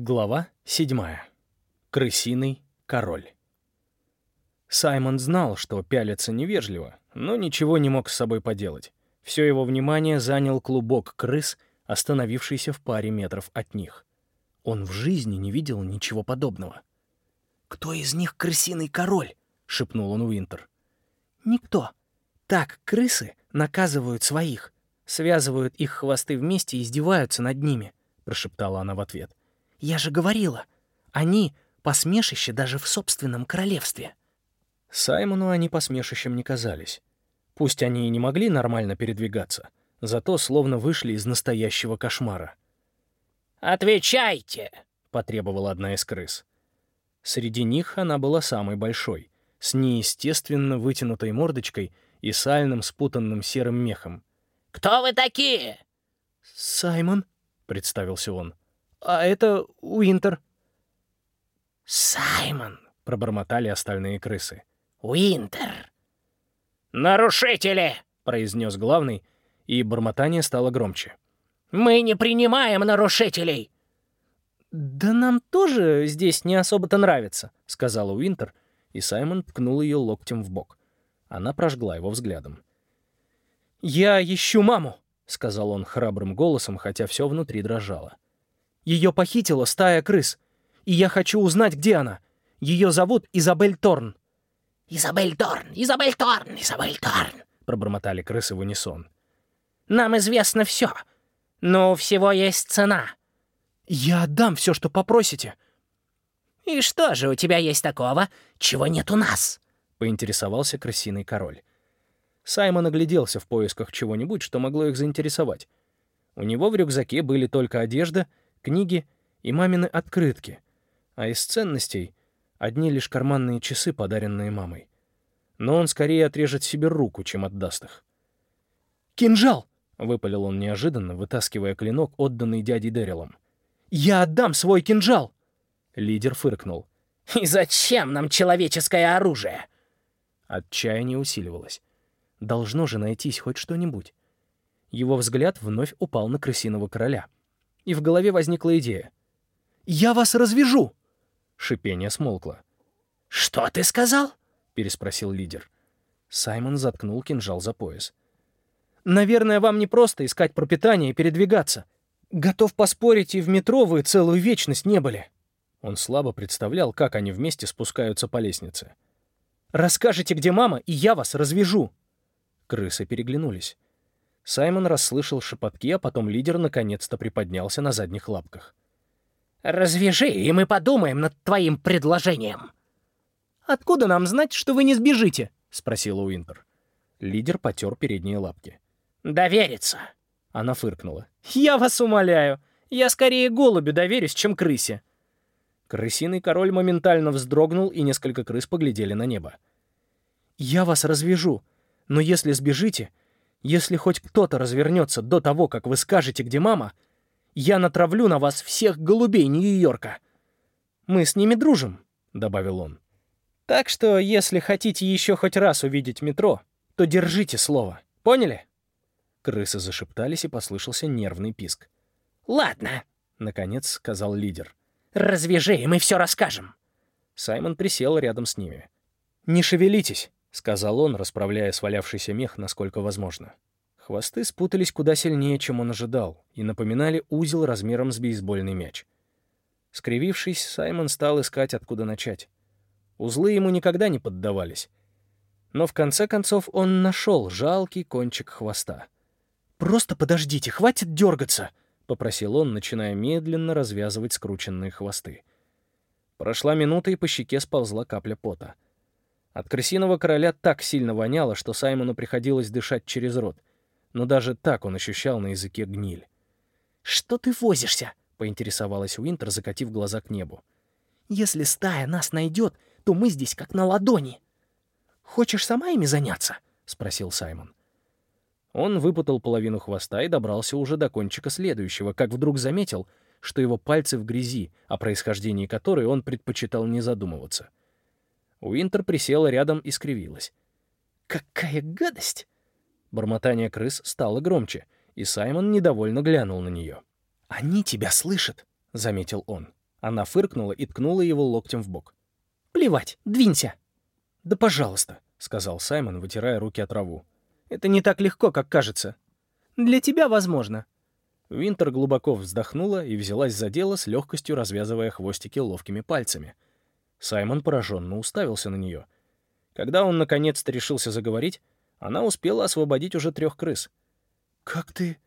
Глава 7. Крысиный король. Саймон знал, что пялится невежливо, но ничего не мог с собой поделать. Все его внимание занял клубок крыс, остановившийся в паре метров от них. Он в жизни не видел ничего подобного. «Кто из них крысиный король?» — шепнул он Уинтер. «Никто. Так крысы наказывают своих, связывают их хвосты вместе и издеваются над ними», — прошептала она в ответ. Я же говорила, они — посмешище даже в собственном королевстве. Саймону они посмешищем не казались. Пусть они и не могли нормально передвигаться, зато словно вышли из настоящего кошмара. «Отвечайте!» — потребовала одна из крыс. Среди них она была самой большой, с неестественно вытянутой мордочкой и сальным спутанным серым мехом. «Кто вы такие?» «Саймон», — представился он. А это Уинтер». «Саймон», — пробормотали остальные крысы. «Уинтер». «Нарушители!» — произнес главный, и бормотание стало громче. «Мы не принимаем нарушителей!» «Да нам тоже здесь не особо-то нравится», — сказала Уинтер, и Саймон ткнул ее локтем в бок. Она прожгла его взглядом. «Я ищу маму», — сказал он храбрым голосом, хотя все внутри дрожало. Ее похитила стая крыс. И я хочу узнать, где она. Ее зовут Изабель Торн». «Изабель Торн! Изабель Торн! Изабель Торн!» — пробормотали крысы в унисон. «Нам известно все. Но у всего есть цена». «Я отдам все, что попросите». «И что же у тебя есть такого, чего нет у нас?» — поинтересовался крысиный король. Саймон огляделся в поисках чего-нибудь, что могло их заинтересовать. У него в рюкзаке были только одежда — книги и мамины открытки, а из ценностей — одни лишь карманные часы, подаренные мамой. Но он скорее отрежет себе руку, чем отдаст их. «Кинжал!» — выпалил он неожиданно, вытаскивая клинок, отданный дядей Дэрилом. «Я отдам свой кинжал!» Лидер фыркнул. «И зачем нам человеческое оружие?» Отчаяние усиливалось. Должно же найтись хоть что-нибудь. Его взгляд вновь упал на крысиного короля — и в голове возникла идея. «Я вас развяжу!» Шипение смолкло. «Что ты сказал?» — переспросил лидер. Саймон заткнул кинжал за пояс. «Наверное, вам не просто искать пропитание и передвигаться. Готов поспорить, и в метро вы целую вечность не были». Он слабо представлял, как они вместе спускаются по лестнице. «Расскажите, где мама, и я вас развяжу!» Крысы переглянулись. Саймон расслышал шепотки, а потом лидер наконец-то приподнялся на задних лапках. «Развяжи, и мы подумаем над твоим предложением». «Откуда нам знать, что вы не сбежите?» — спросила Уинтер. Лидер потер передние лапки. «Довериться». Она фыркнула. «Я вас умоляю. Я скорее голубю доверюсь, чем крысе». Крысиный король моментально вздрогнул, и несколько крыс поглядели на небо. «Я вас развяжу, но если сбежите, если хоть кто-то развернется до того, как вы скажете, где мама, я натравлю на вас всех голубей Нью-Йорка. Мы с ними дружим», — добавил он. «Так что, если хотите еще хоть раз увидеть метро, то держите слово. Поняли?» Крысы зашептались, и послышался нервный писк. «Ладно», — наконец сказал лидер. «Развяжи, и мы все расскажем». Саймон присел рядом с ними. «Не шевелитесь. — сказал он, расправляя свалявшийся мех, насколько возможно. Хвосты спутались куда сильнее, чем он ожидал, и напоминали узел размером с бейсбольный мяч. Скривившись, Саймон стал искать, откуда начать. Узлы ему никогда не поддавались. Но в конце концов он нашел жалкий кончик хвоста. «Просто подождите, хватит дергаться!» — попросил он, начиная медленно развязывать скрученные хвосты. Прошла минута, и по щеке сползла капля пота — от крысиного короля так сильно воняло, что Саймону приходилось дышать через рот. Но даже так он ощущал на языке гниль. «Что ты возишься?» — поинтересовалась Уинтер, закатив глаза к небу. «Если стая нас найдет, то мы здесь как на ладони». «Хочешь сама ими заняться?» — спросил Саймон. Он выпутал половину хвоста и добрался уже до кончика следующего, как вдруг заметил, что его пальцы в грязи, о происхождении которой он предпочитал не задумываться. Уинтер присела рядом и скривилась. «Какая гадость!» Бормотание крыс стало громче, и Саймон недовольно глянул на нее. «Они тебя слышат», — заметил он. Она фыркнула и ткнула его локтем в бок. «Плевать, двинься!» «Да пожалуйста», — сказал Саймон, вытирая руки от траву. «Это не так легко, как кажется. Для тебя возможно». Винтер глубоко вздохнула и взялась за дело с легкостью, развязывая хвостики ловкими пальцами. Саймон пораженно уставился на нее. Когда он наконец-то решился заговорить, она успела освободить уже трех крыс. «Как ты?»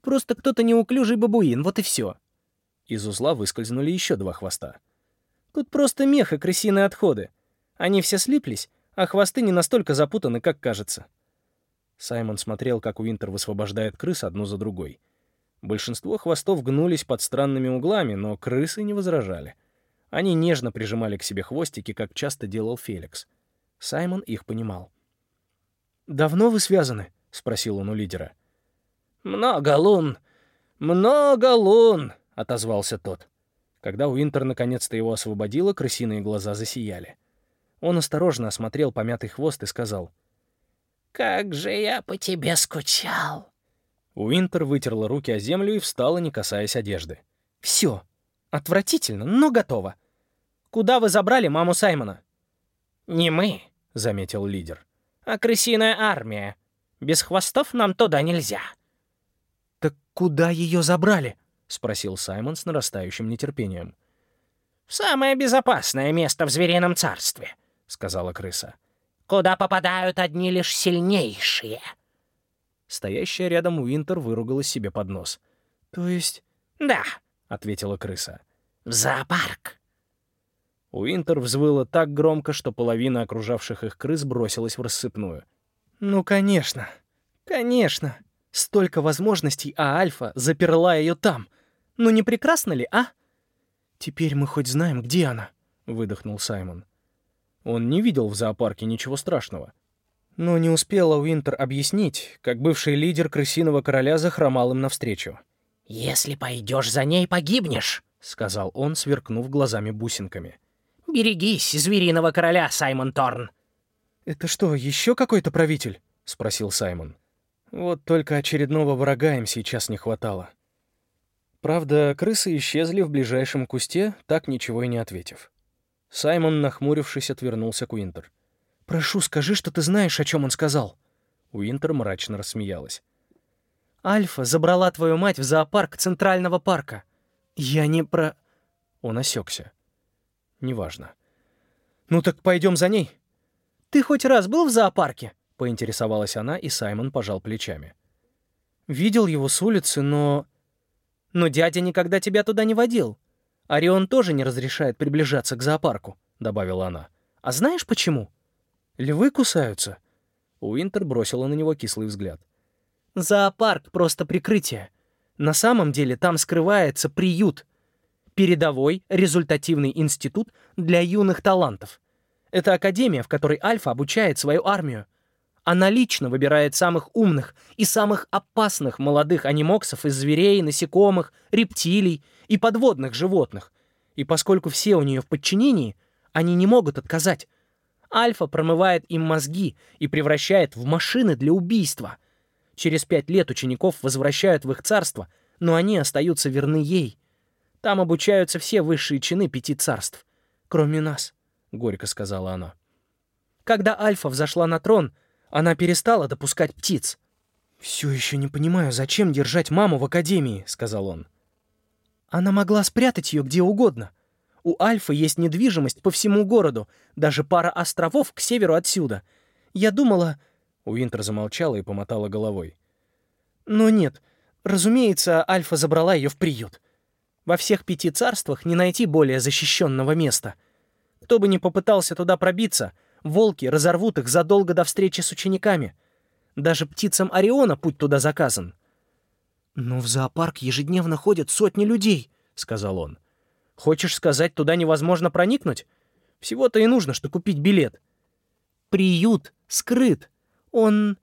«Просто кто-то неуклюжий бабуин, вот и все». Из узла выскользнули еще два хвоста. «Тут просто мех и крысиные отходы. Они все слиплись, а хвосты не настолько запутаны, как кажется». Саймон смотрел, как Уинтер высвобождает крыс одну за другой. Большинство хвостов гнулись под странными углами, но крысы не возражали. Они нежно прижимали к себе хвостики, как часто делал Феликс. Саймон их понимал. «Давно вы связаны?» — спросил он у лидера. «Много лун! Много лун!» — отозвался тот. Когда Уинтер наконец-то его освободила, крысиные глаза засияли. Он осторожно осмотрел помятый хвост и сказал. «Как же я по тебе скучал!» Уинтер вытерла руки о землю и встала, не касаясь одежды. «Все. Отвратительно, но готово. Куда вы забрали маму Саймона?» «Не мы», — заметил лидер а крысиная армия. Без хвостов нам туда нельзя». «Так куда ее забрали?» — спросил Саймон с нарастающим нетерпением. «В самое безопасное место в зверином царстве», — сказала крыса. «Куда попадают одни лишь сильнейшие». Стоящая рядом Уинтер выругалась себе под нос. «То есть...» «Да», — ответила крыса. «В зоопарк». Уинтер взвыла так громко, что половина окружавших их крыс бросилась в рассыпную. «Ну, конечно, конечно. Столько возможностей, а Альфа заперла ее там. Ну, не прекрасно ли, а?» «Теперь мы хоть знаем, где она», — выдохнул Саймон. Он не видел в зоопарке ничего страшного. Но не успела Уинтер объяснить, как бывший лидер крысиного короля захромал им навстречу. «Если пойдешь за ней, погибнешь», — сказал он, сверкнув глазами бусинками. Берегись звериного короля, Саймон Торн!» «Это что, еще какой-то правитель?» — спросил Саймон. Вот только очередного врага им сейчас не хватало. Правда, крысы исчезли в ближайшем кусте, так ничего и не ответив. Саймон, нахмурившись, отвернулся к Уинтер. «Прошу, скажи, что ты знаешь, о чем он сказал». Уинтер мрачно рассмеялась. «Альфа забрала твою мать в зоопарк Центрального парка. Я не про...» Он осекся. Неважно. «Ну так пойдем за ней». «Ты хоть раз был в зоопарке?» — поинтересовалась она, и Саймон пожал плечами. «Видел его с улицы, но...» «Но дядя никогда тебя туда не водил. Орион тоже не разрешает приближаться к зоопарку», — добавила она. «А знаешь почему?» «Львы кусаются». Уинтер бросила на него кислый взгляд. «Зоопарк — просто прикрытие. На самом деле там скрывается приют передовой результативный институт для юных талантов. Это академия, в которой Альфа обучает свою армию. Она лично выбирает самых умных и самых опасных молодых анимоксов из зверей, насекомых, рептилий и подводных животных. И поскольку все у нее в подчинении, они не могут отказать. Альфа промывает им мозги и превращает в машины для убийства. Через пять лет учеников возвращают в их царство, но они остаются верны ей — там обучаются все высшие чины пяти царств. Кроме нас», — горько сказала она. «Когда Альфа взошла на трон, она перестала допускать птиц». «Все еще не понимаю, зачем держать маму в академии», — сказал он. «Она могла спрятать ее где угодно. У Альфа есть недвижимость по всему городу, даже пара островов к северу отсюда. Я думала...» Уинтер замолчала и помотала головой. «Но нет, разумеется, Альфа забрала ее в приют. Во всех пяти царствах не найти более защищенного места. Кто бы ни попытался туда пробиться, волки разорвут их задолго до встречи с учениками. Даже птицам Ориона путь туда заказан. «Но в зоопарк ежедневно ходят сотни людей», — сказал он. «Хочешь сказать, туда невозможно проникнуть? Всего-то и нужно, что купить билет. Приют скрыт. Он...»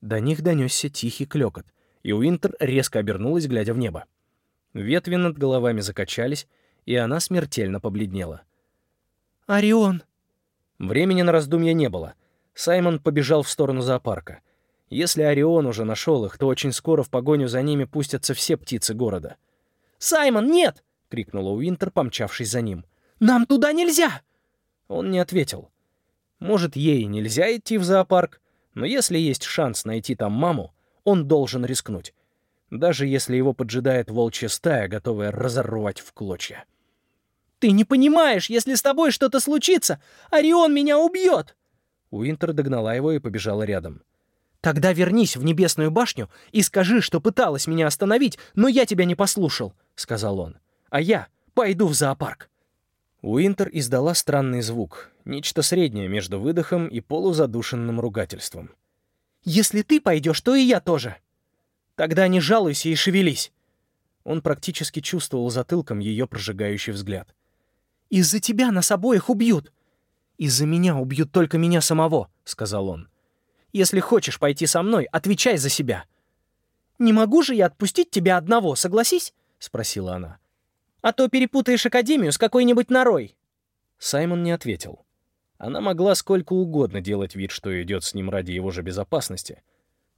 До них донесся тихий клёкот, и Уинтер резко обернулась, глядя в небо. Ветви над головами закачались, и она смертельно побледнела. «Орион!» Времени на раздумья не было. Саймон побежал в сторону зоопарка. Если Орион уже нашел их, то очень скоро в погоню за ними пустятся все птицы города. «Саймон, нет!» —— крикнула Уинтер, помчавшись за ним. «Нам туда нельзя!» Он не ответил. Может, ей нельзя идти в зоопарк, но если есть шанс найти там маму, он должен рискнуть. Даже если его поджидает волчья стая, готовая разорвать в клочья. «Ты не понимаешь, если с тобой что-то случится, Орион меня убьет!» Уинтер догнала его и побежала рядом. «Тогда вернись в Небесную башню и скажи, что пыталась меня остановить, но я тебя не послушал», — сказал он. «А я пойду в зоопарк». Уинтер издала странный звук, нечто среднее между выдохом и полузадушенным ругательством. «Если ты пойдешь, то и я тоже. Тогда не жалуйся и шевелись». Он практически чувствовал затылком ее прожигающий взгляд. «Из-за тебя нас обоих убьют!» «Из-за меня убьют только меня самого», — сказал он. «Если хочешь пойти со мной, отвечай за себя». «Не могу же я отпустить тебя одного, согласись?» — спросила она. «А то перепутаешь Академию с какой-нибудь норой». Саймон не ответил. Она могла сколько угодно делать вид, что идет с ним ради его же безопасности.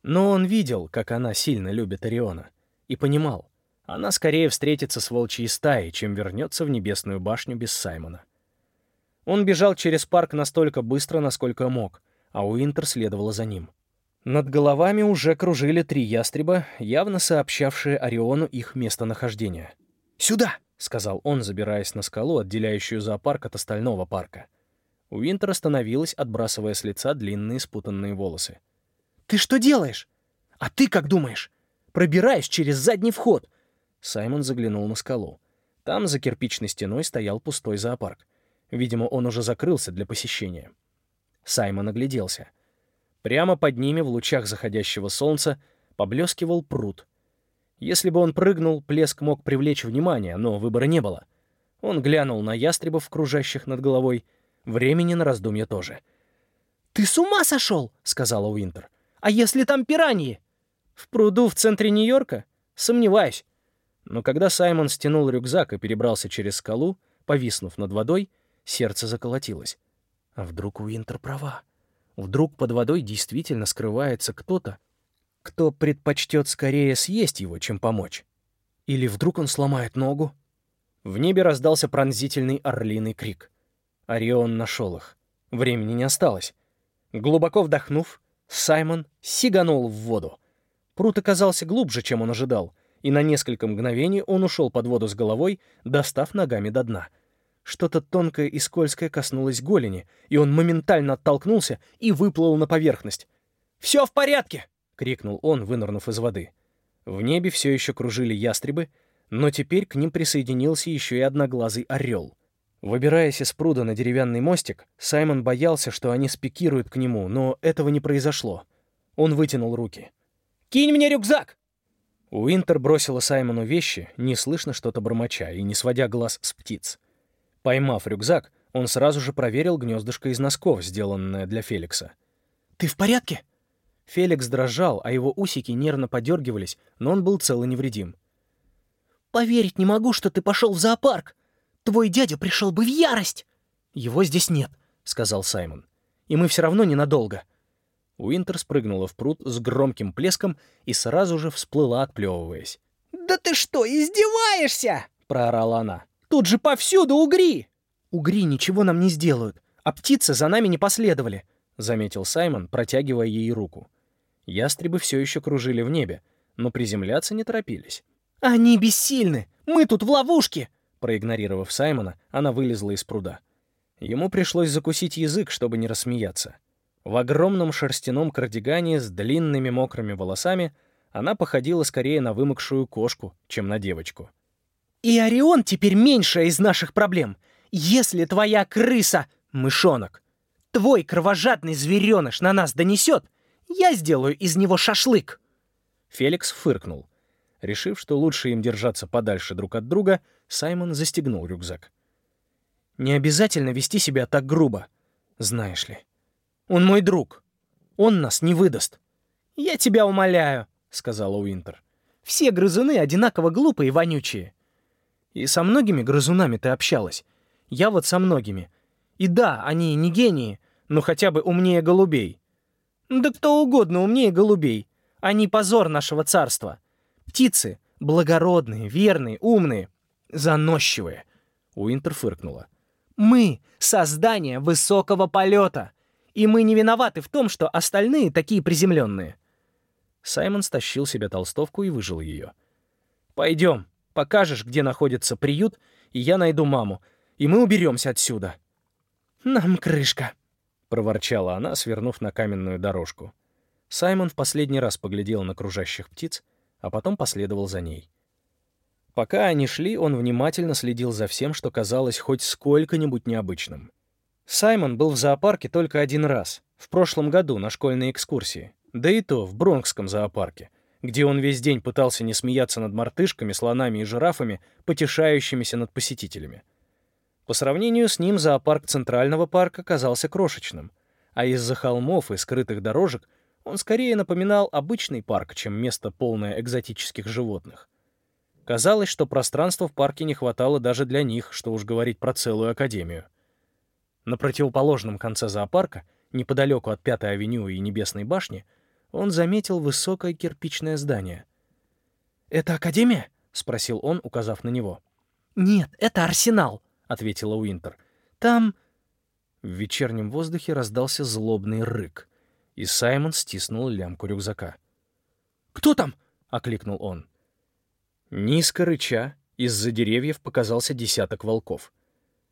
Но он видел, как она сильно любит Ориона, и понимал, она скорее встретится с волчьей стаей, чем вернется в Небесную башню без Саймона. Он бежал через парк настолько быстро, насколько мог, а Уинтер следовала за ним. Над головами уже кружили три ястреба, явно сообщавшие Ориону их местонахождение. «Сюда!» — сказал он, забираясь на скалу, отделяющую зоопарк от остального парка. Уинтер остановилась, отбрасывая с лица длинные спутанные волосы. «Ты что делаешь? А ты как думаешь? Пробираешь через задний вход!» Саймон заглянул на скалу. Там за кирпичной стеной стоял пустой зоопарк. Видимо, он уже закрылся для посещения. Саймон огляделся. Прямо под ними, в лучах заходящего солнца, поблескивал пруд. Если бы он прыгнул, плеск мог привлечь внимание, но выбора не было. Он глянул на ястребов, кружащих над головой. Времени на раздумье тоже. «Ты с ума сошел!» — сказала Уинтер. «А если там пираньи?» «В пруду в центре Нью-Йорка? Сомневаюсь». Но когда Саймон стянул рюкзак и перебрался через скалу, повиснув над водой, Сердце заколотилось. А вдруг Уинтер права? Вдруг под водой действительно скрывается кто-то, кто предпочтет скорее съесть его, чем помочь? Или вдруг он сломает ногу? В небе раздался пронзительный орлиный крик. Орион нашел их. Времени не осталось. Глубоко вдохнув, Саймон сиганул в воду. Пруд оказался глубже, чем он ожидал, и на несколько мгновений он ушел под воду с головой, достав ногами до дна — что-то тонкое и скользкое коснулось голени, и он моментально оттолкнулся и выплыл на поверхность. «Все в порядке!» — крикнул он, вынырнув из воды. В небе все еще кружили ястребы, но теперь к ним присоединился еще и одноглазый орел. Выбираясь из пруда на деревянный мостик, Саймон боялся, что они спикируют к нему, но этого не произошло. Он вытянул руки. «Кинь мне рюкзак!» Уинтер бросила Саймону вещи, неслышно что-то бормоча и не сводя глаз с птиц. Поймав рюкзак, он сразу же проверил гнездышко из носков, сделанное для Феликса. «Ты в порядке?» Феликс дрожал, а его усики нервно подергивались, но он был цел и невредим. «Поверить не могу, что ты пошел в зоопарк! Твой дядя пришел бы в ярость!» «Его здесь нет», — сказал Саймон. «И мы все равно ненадолго». Уинтер спрыгнула в пруд с громким плеском и сразу же всплыла, отплевываясь. «Да ты что, издеваешься?» — проорала она. Тут же повсюду угри!» «Угри ничего нам не сделают, а птицы за нами не последовали», — заметил Саймон, протягивая ей руку. Ястребы все еще кружили в небе, но приземляться не торопились. «Они бессильны! Мы тут в ловушке!» Проигнорировав Саймона, она вылезла из пруда. Ему пришлось закусить язык, чтобы не рассмеяться. В огромном шерстяном кардигане с длинными мокрыми волосами она походила скорее на вымокшую кошку, чем на девочку. И Орион теперь меньшая из наших проблем. Если твоя крыса, мышонок, твой кровожадный звереныш на нас донесет, я сделаю из него шашлык. Феликс фыркнул. Решив, что лучше им держаться подальше друг от друга, Саймон застегнул рюкзак. «Не обязательно вести себя так грубо, знаешь ли. Он мой друг. Он нас не выдаст». «Я тебя умоляю», — сказала Уинтер. «Все грызуны одинаково глупые и вонючие. И со многими грызунами ты общалась. Я вот со многими. И да, они не гении, но хотя бы умнее голубей. Да кто угодно умнее голубей. Они позор нашего царства. Птицы благородные, верные, умные. Заносчивые. Уинтер фыркнула. Мы — создание высокого полета. И мы не виноваты в том, что остальные такие приземленные. Саймон стащил себе толстовку и выжил ее. «Пойдем, покажешь, где находится приют, и я найду маму, и мы уберемся отсюда». «Нам крышка», — проворчала она, свернув на каменную дорожку. Саймон в последний раз поглядел на кружащих птиц, а потом последовал за ней. Пока они шли, он внимательно следил за всем, что казалось хоть сколько-нибудь необычным. Саймон был в зоопарке только один раз, в прошлом году на школьной экскурсии, да и то в Бронкском зоопарке, где он весь день пытался не смеяться над мартышками, слонами и жирафами, потешающимися над посетителями. По сравнению с ним зоопарк Центрального парка казался крошечным, а из-за холмов и скрытых дорожек он скорее напоминал обычный парк, чем место, полное экзотических животных. Казалось, что пространства в парке не хватало даже для них, что уж говорить про целую академию. На противоположном конце зоопарка, неподалеку от Пятой авеню и Небесной башни, он заметил высокое кирпичное здание. «Это академия?» — спросил он, указав на него. «Нет, это арсенал», — ответила Уинтер. «Там...» В вечернем воздухе раздался злобный рык, и Саймон стиснул лямку рюкзака. «Кто там?» — окликнул он. Низко рыча, из-за деревьев показался десяток волков.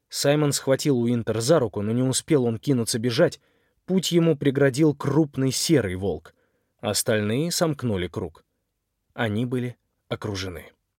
Саймон схватил Уинтер за руку, но не успел он кинуться бежать. Путь ему преградил крупный серый волк. Остальные сомкнули круг. Они были окружены.